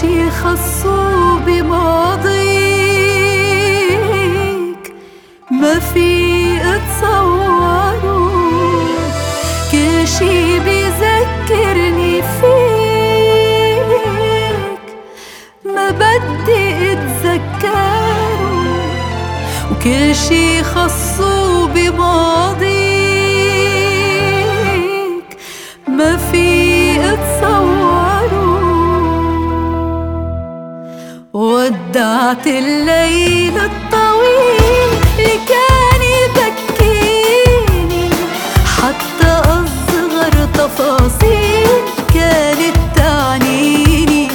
شي خصو بماضيك ما في أتصوره. كل شي بيذكرني فيك ما بدي أتذكره. وكل شي خصو بماضيك ما في طلعت الليل الطويل اللي كان يبكيني حتى أصغر تفاصيل كانت تعنيني.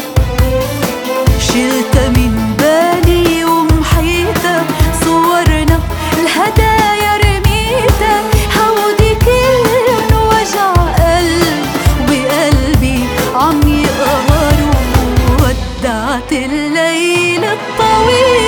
شلت من بالي ومحيتها صورنا الهدايا رميتها هودي كل وجع قلب وقلبي عم يقهر ودعت الليل before we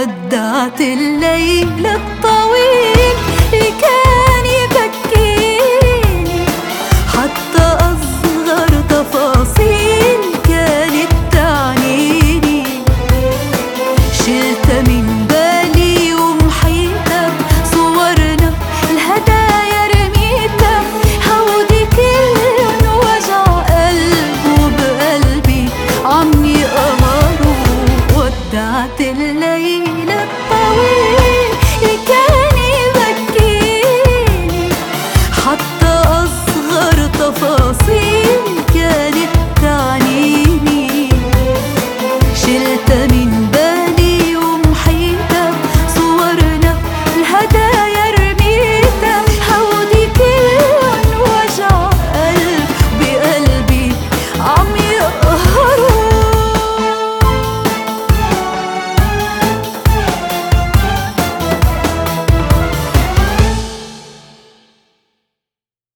ودعت الليل الطويل